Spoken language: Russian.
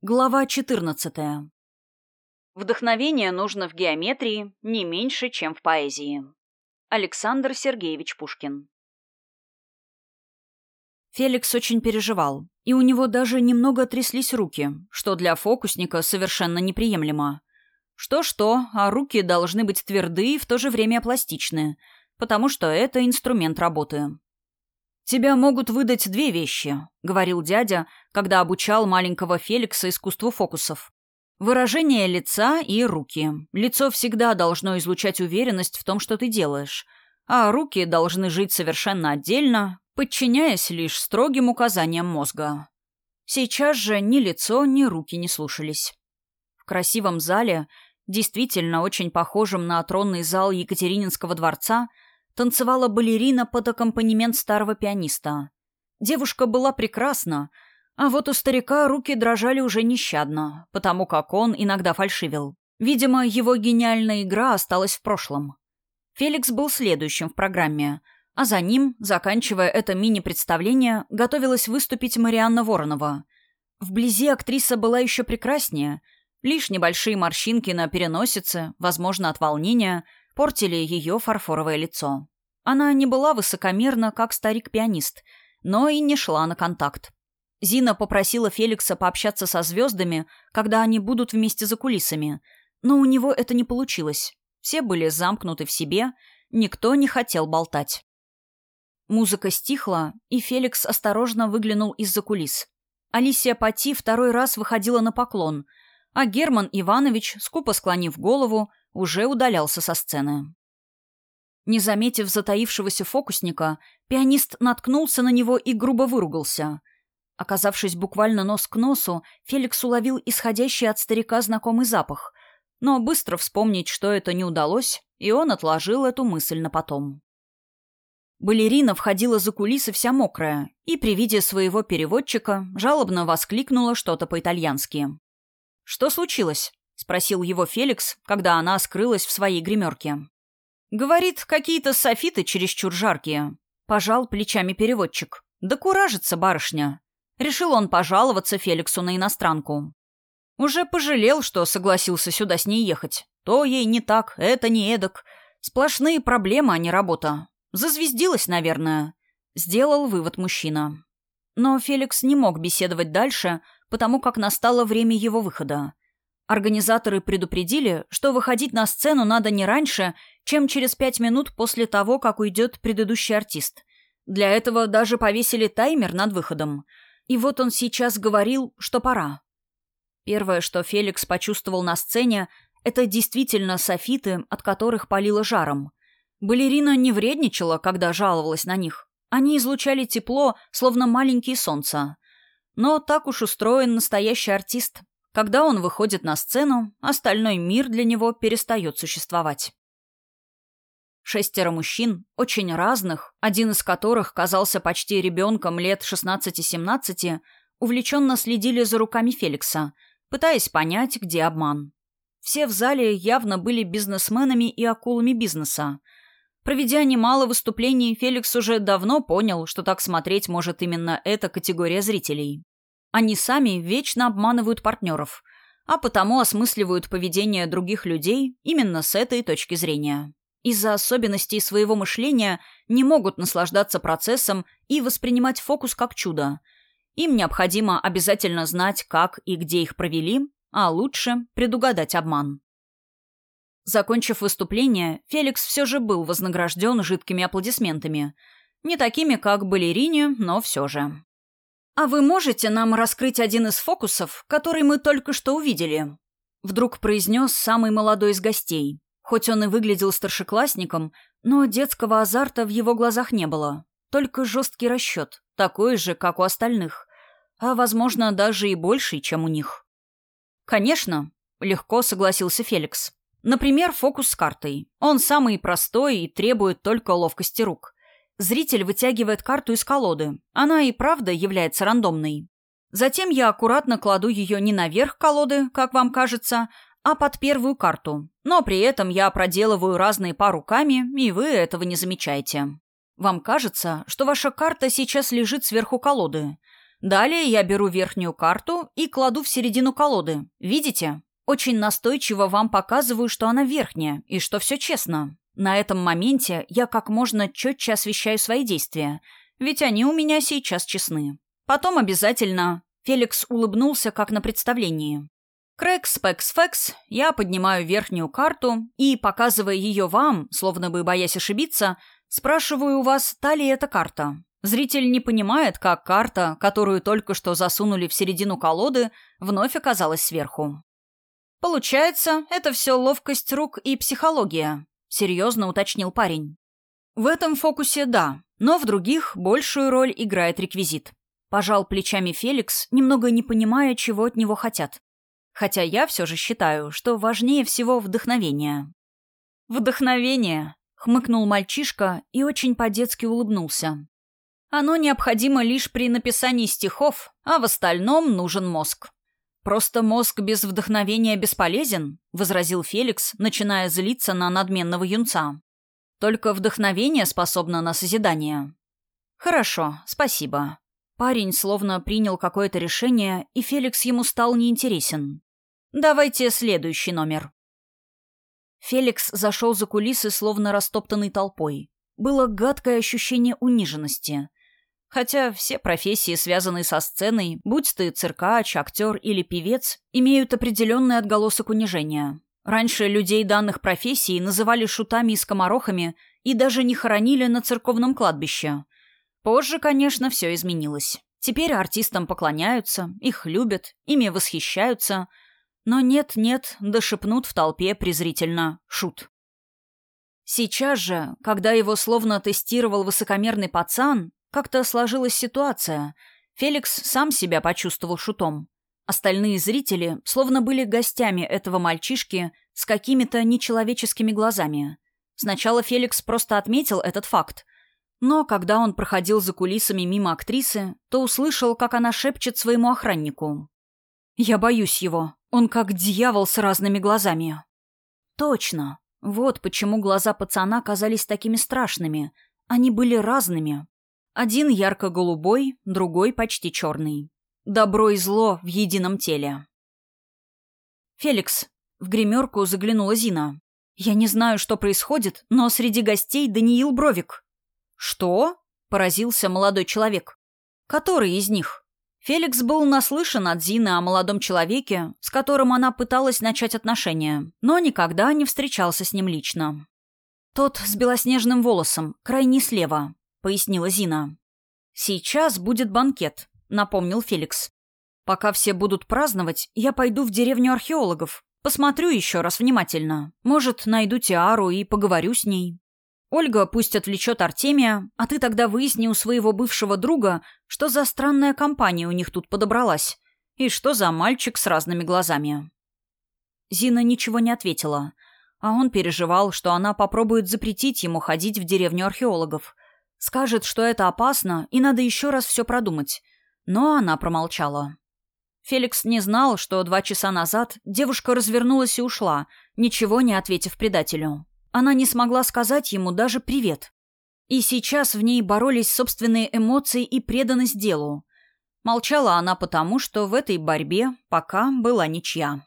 Глава 14. Вдохновение нужно в геометрии не меньше, чем в поэзии. Александр Сергеевич Пушкин. Феликс очень переживал, и у него даже немного тряслись руки, что для фокусника совершенно неприемлемо. Что-что, а руки должны быть тверды и в то же время пластичны, потому что это инструмент работы. «Тебя могут выдать две вещи», — говорил дядя, когда обучал маленького Феликса искусству фокусов. «Выражение лица и руки. Лицо всегда должно излучать уверенность в том, что ты делаешь, а руки должны жить совершенно отдельно, подчиняясь лишь строгим указаниям мозга». Сейчас же ни лицо, ни руки не слушались. В красивом зале, действительно очень похожем на тронный зал Екатерининского дворца, — танцевала балерина под аккомпанемент старого пианиста. Девушка была прекрасна, а вот у старика руки дрожали уже нещадно, потому как он иногда фальшивил. Видимо, его гениальная игра осталась в прошлом. Феликс был следующим в программе, а за ним, заканчивая это мини-представление, готовилась выступить Марианна Воронова. Вблизи актриса была еще прекраснее, лишь небольшие морщинки на переносице, возможно, от волнения – портили ее фарфоровое лицо. Она не была высокомерна, как старик-пианист, но и не шла на контакт. Зина попросила Феликса пообщаться со звездами, когда они будут вместе за кулисами, но у него это не получилось. Все были замкнуты в себе, никто не хотел болтать. Музыка стихла, и Феликс осторожно выглянул из-за кулис. Алисия Пати второй раз выходила на поклон, а Герман Иванович, скупо склонив голову, уже удалялся со сцены. Не заметив затаившегося фокусника, пианист наткнулся на него и грубо выругался. Оказавшись буквально нос к носу, Феликс уловил исходящий от старика знакомый запах, но быстро вспомнить, что это не удалось, и он отложил эту мысль на потом. Балерина входила за кулисы вся мокрая и при виде своего переводчика жалобно воскликнула что-то по-итальянски. «Что случилось?» — спросил его Феликс, когда она скрылась в своей гримерке. «Говорит, какие-то софиты чересчур жаркие», — пожал плечами переводчик. «Да куражится барышня». Решил он пожаловаться Феликсу на иностранку. Уже пожалел, что согласился сюда с ней ехать. То ей не так, это не эдак. Сплошные проблемы, а не работа. Зазвездилась, наверное. Сделал вывод мужчина. Но Феликс не мог беседовать дальше, потому как настало время его выхода. Организаторы предупредили, что выходить на сцену надо не раньше, чем через пять минут после того, как уйдет предыдущий артист. Для этого даже повесили таймер над выходом. И вот он сейчас говорил, что пора. Первое, что Феликс почувствовал на сцене, это действительно софиты, от которых палило жаром. Балерина не вредничала, когда жаловалась на них. Они излучали тепло, словно маленькие солнца. Но так уж устроен настоящий артист. Когда он выходит на сцену, остальной мир для него перестает существовать. Шестеро мужчин, очень разных, один из которых казался почти ребенком лет 16-17, увлеченно следили за руками Феликса, пытаясь понять, где обман. Все в зале явно были бизнесменами и акулами бизнеса. Проведя немало выступлений, Феликс уже давно понял, что так смотреть может именно эта категория зрителей. Они сами вечно обманывают партнеров, а потому осмысливают поведение других людей именно с этой точки зрения. Из-за особенностей своего мышления не могут наслаждаться процессом и воспринимать фокус как чудо. Им необходимо обязательно знать, как и где их провели, а лучше предугадать обман. Закончив выступление, Феликс все же был вознагражден жидкими аплодисментами. Не такими, как балерине, но все же. «А вы можете нам раскрыть один из фокусов, который мы только что увидели?» Вдруг произнес самый молодой из гостей. Хоть он и выглядел старшеклассником, но детского азарта в его глазах не было. Только жесткий расчет, такой же, как у остальных. А, возможно, даже и больший, чем у них. «Конечно», — легко согласился Феликс. «Например, фокус с картой. Он самый простой и требует только ловкости рук. Зритель вытягивает карту из колоды. Она и правда является рандомной. Затем я аккуратно кладу ее не наверх колоды, как вам кажется, а под первую карту. Но при этом я проделываю разные па руками, и вы этого не замечаете. Вам кажется, что ваша карта сейчас лежит сверху колоды. Далее я беру верхнюю карту и кладу в середину колоды. Видите? Очень настойчиво вам показываю, что она верхняя и что все честно. На этом моменте я как можно четче освещаю свои действия, ведь они у меня сейчас честны. Потом обязательно... Феликс улыбнулся, как на представлении. Крэкс, пэкс, фэкс, я поднимаю верхнюю карту и, показывая ее вам, словно бы боясь ошибиться, спрашиваю у вас, та ли эта карта. Зритель не понимает, как карта, которую только что засунули в середину колоды, вновь оказалась сверху. «Получается, это все ловкость рук и психология», — серьезно уточнил парень. «В этом фокусе да, но в других большую роль играет реквизит». Пожал плечами Феликс, немного не понимая, чего от него хотят. Хотя я все же считаю, что важнее всего вдохновение. «Вдохновение», — хмыкнул мальчишка и очень по-детски улыбнулся. Оно необходимо лишь при написании стихов, а в остальном нужен мозг. «Просто мозг без вдохновения бесполезен», — возразил Феликс, начиная злиться на надменного юнца. «Только вдохновение способно на созидание». «Хорошо, спасибо». Парень словно принял какое-то решение, и Феликс ему стал неинтересен. «Давайте следующий номер». Феликс зашел за кулисы, словно растоптанный толпой. Было гадкое ощущение униженности. Хотя все профессии, связанные со сценой, будь ты циркач, актер или певец, имеют определенный отголосок унижения. Раньше людей данных профессий называли шутами и скоморохами и даже не хоронили на церковном кладбище. Позже, конечно, все изменилось. Теперь артистам поклоняются, их любят, ими восхищаются. Но нет-нет, да шепнут в толпе презрительно «шут». Сейчас же, когда его словно тестировал высокомерный пацан, как-то сложилась ситуация. Феликс сам себя почувствовал шутом. Остальные зрители словно были гостями этого мальчишки с какими-то нечеловеческими глазами. Сначала Феликс просто отметил этот факт. Но когда он проходил за кулисами мимо актрисы, то услышал, как она шепчет своему охраннику. «Я боюсь его. Он как дьявол с разными глазами». «Точно. Вот почему глаза пацана казались такими страшными. Они были разными. Один ярко-голубой, другой почти черный. Добро и зло в едином теле. «Феликс», — в гримерку заглянула Зина. «Я не знаю, что происходит, но среди гостей Даниил Бровик». «Что?» — поразился молодой человек. «Который из них?» Феликс был наслышан от Зины о молодом человеке, с которым она пыталась начать отношения, но никогда не встречался с ним лично. Тот с белоснежным волосом, крайне слева. — пояснила Зина. «Сейчас будет банкет», — напомнил Феликс. «Пока все будут праздновать, я пойду в деревню археологов. Посмотрю еще раз внимательно. Может, найду Тиару и поговорю с ней. Ольга пусть отвлечет Артемия, а ты тогда выясни у своего бывшего друга, что за странная компания у них тут подобралась. И что за мальчик с разными глазами». Зина ничего не ответила, а он переживал, что она попробует запретить ему ходить в деревню археологов — Скажет, что это опасно, и надо еще раз все продумать. Но она промолчала. Феликс не знал, что два часа назад девушка развернулась и ушла, ничего не ответив предателю. Она не смогла сказать ему даже «привет». И сейчас в ней боролись собственные эмоции и преданность делу. Молчала она потому, что в этой борьбе пока была ничья.